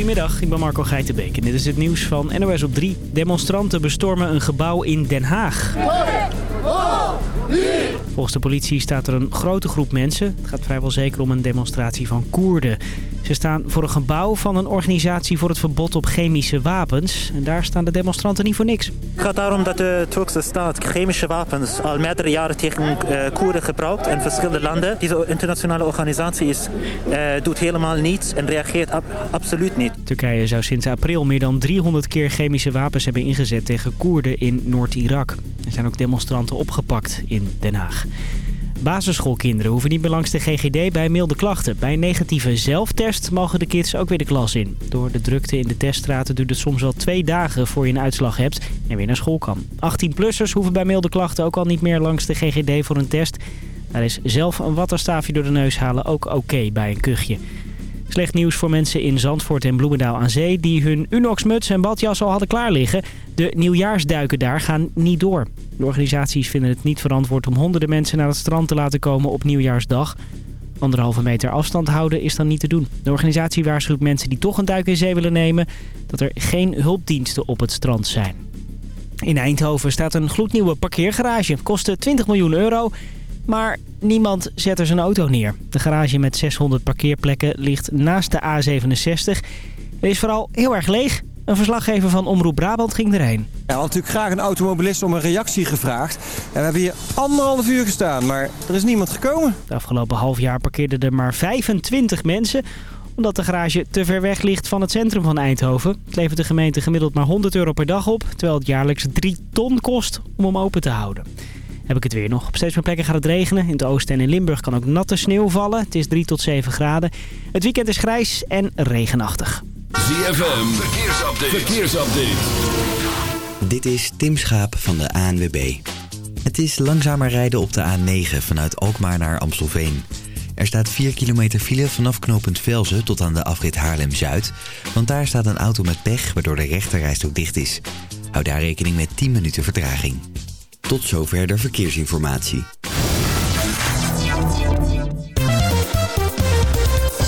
Goedemiddag, ik ben Marco Geitenbeek en dit is het nieuws van NOS op 3. Demonstranten bestormen een gebouw in Den Haag. Volgens de politie staat er een grote groep mensen. Het gaat vrijwel zeker om een demonstratie van Koerden. Ze staan voor een gebouw van een organisatie voor het verbod op chemische wapens. En daar staan de demonstranten niet voor niks. Het gaat daarom dat de Turkse staat chemische wapens al meerdere jaren tegen uh, Koerden gebruikt in verschillende landen. Deze internationale organisatie is, uh, doet helemaal niets en reageert ab absoluut niet. Turkije zou sinds april meer dan 300 keer chemische wapens hebben ingezet tegen Koerden in Noord-Irak. Er zijn ook demonstranten opgepakt in Den Haag. Basisschoolkinderen hoeven niet meer langs de GGD bij milde klachten. Bij een negatieve zelftest mogen de kids ook weer de klas in. Door de drukte in de teststraten duurt het soms wel twee dagen voor je een uitslag hebt en weer naar school kan. 18-plussers hoeven bij milde klachten ook al niet meer langs de GGD voor een test. Daar is zelf een wattenstaafje door de neus halen ook oké bij een kuchje. Slecht nieuws voor mensen in Zandvoort en Bloemendaal aan Zee... die hun Unox-muts en badjas al hadden klaar liggen. De nieuwjaarsduiken daar gaan niet door. De organisaties vinden het niet verantwoord om honderden mensen naar het strand te laten komen op nieuwjaarsdag. Anderhalve meter afstand houden is dan niet te doen. De organisatie waarschuwt mensen die toch een duik in zee willen nemen... dat er geen hulpdiensten op het strand zijn. In Eindhoven staat een gloednieuwe parkeergarage. Kostte 20 miljoen euro... Maar niemand zet er zijn auto neer. De garage met 600 parkeerplekken ligt naast de A67. Het is vooral heel erg leeg. Een verslaggever van Omroep Brabant ging erheen. Ja, had natuurlijk graag een automobilist om een reactie gevraagd. En we hebben hier anderhalf uur gestaan, maar er is niemand gekomen. De afgelopen half jaar parkeerden er maar 25 mensen omdat de garage te ver weg ligt van het centrum van Eindhoven. Het levert de gemeente gemiddeld maar 100 euro per dag op... terwijl het jaarlijks 3 ton kost om hem open te houden. Heb ik het weer nog. Op steeds meer plekken gaat het regenen. In het oosten en in Limburg kan ook natte sneeuw vallen. Het is 3 tot 7 graden. Het weekend is grijs en regenachtig. ZFM, verkeersupdate. verkeersupdate. Dit is Tim Schaap van de ANWB. Het is langzamer rijden op de A9 vanuit Alkmaar naar Amstelveen. Er staat 4 kilometer file vanaf knooppunt Velzen tot aan de afrit Haarlem-Zuid. Want daar staat een auto met pech waardoor de rechterrijstok dicht is. Hou daar rekening met 10 minuten vertraging. Tot zover de verkeersinformatie.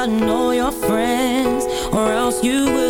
Better know your friends, or else you will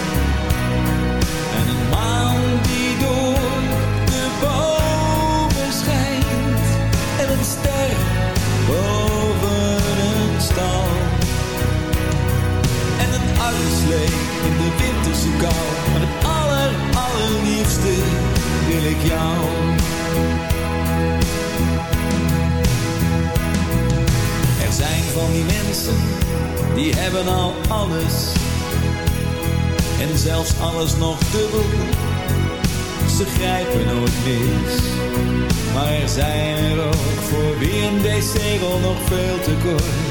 sleep in de winterse kou. Maar het aller, allerliefste wil ik jou. Er zijn van die mensen, die hebben al alles. En zelfs alles nog te dubbel, ze grijpen nooit mis. Maar er zijn er ook voor wie een decibel nog veel te kort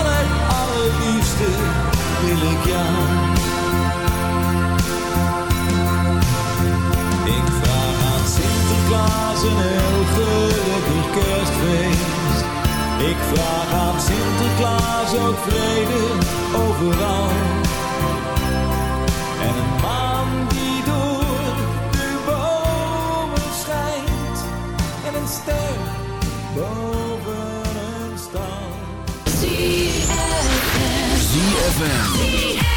liefste wil ik jou. Ik vraag aan Sinterklaas een heel gelukkig kerstfeest. Ik vraag aan Sinterklaas ook vrede overal. ZFM.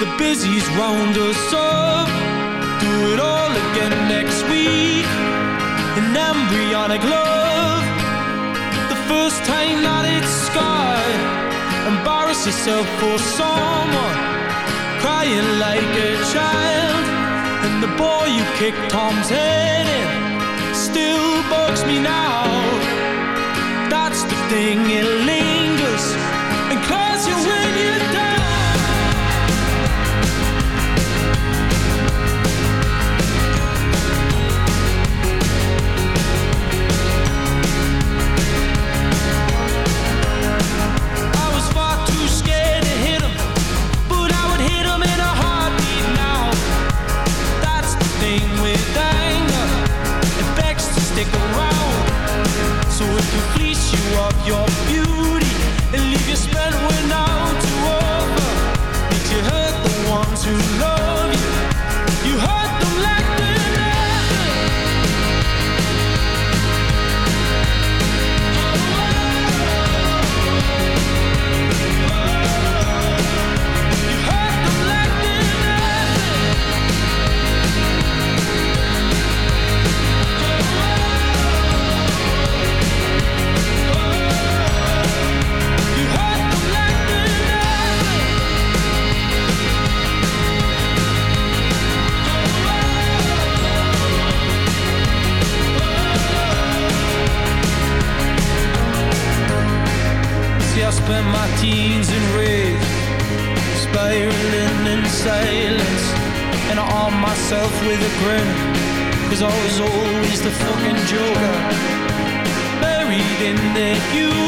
the busies round us up. Do it all again next week. In embryonic love. The first time that it's scarred. Embarrass yourself for someone. Crying like a child. And the boy you kicked Tom's head in Still bugs me now. That's the thing it leaves to love spent my teens in rage, spiraling in silence, and I arm myself with a grin, cause I was always the fucking joker, buried in the hue.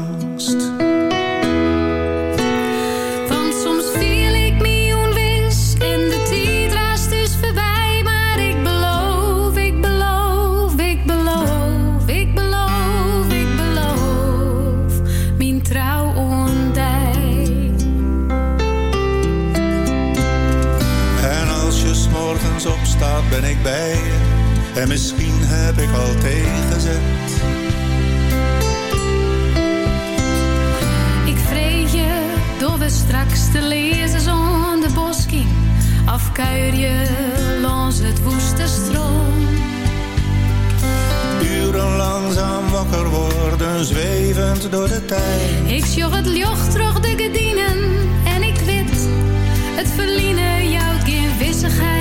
Ben ik bij je. En misschien heb ik al tegenzet. Ik vrees je door we straks te lezen zonder bosking. Afkuier je langs het woeste stroom. Uren langzaam wakker worden, zwevend door de tijd. Ik sjog het jocht terug de gedienen en ik wit. Het verliezen jouwt geen wissigheid.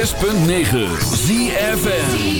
106.9 ZFN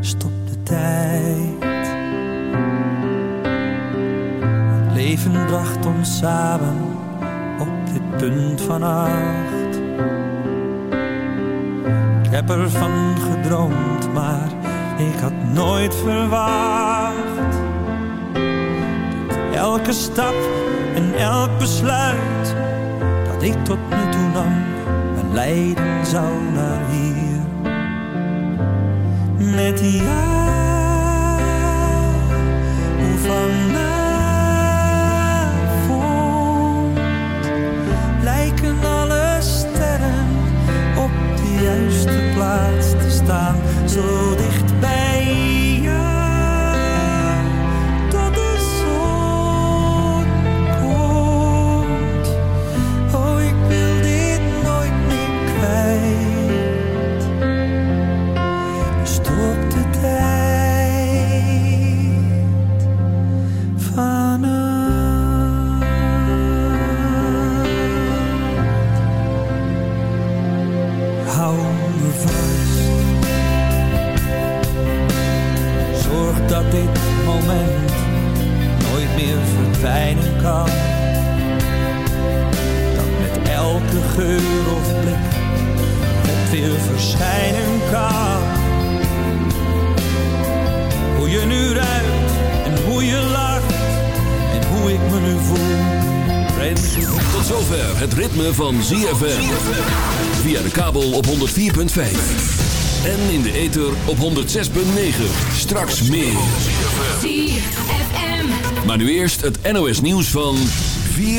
Stop de tijd. Het leven bracht ons samen op dit punt van acht. Ik heb ervan gedroomd, maar ik had nooit verwacht. Dat elke stap en elk besluit dat ik tot nu toe nam, me leiden zou naar hier. Met jou, hoe vanavond lijken alle sterren op de juiste plaats te staan, zo weer verschijnen kan. Hoe je nu ruikt en hoe je lacht en hoe ik me nu voel. Tot zover het ritme van ZFM. Via de kabel op 104.5. En in de ether op 106.9. Straks meer. ZFM. Maar nu eerst het NOS nieuws van 4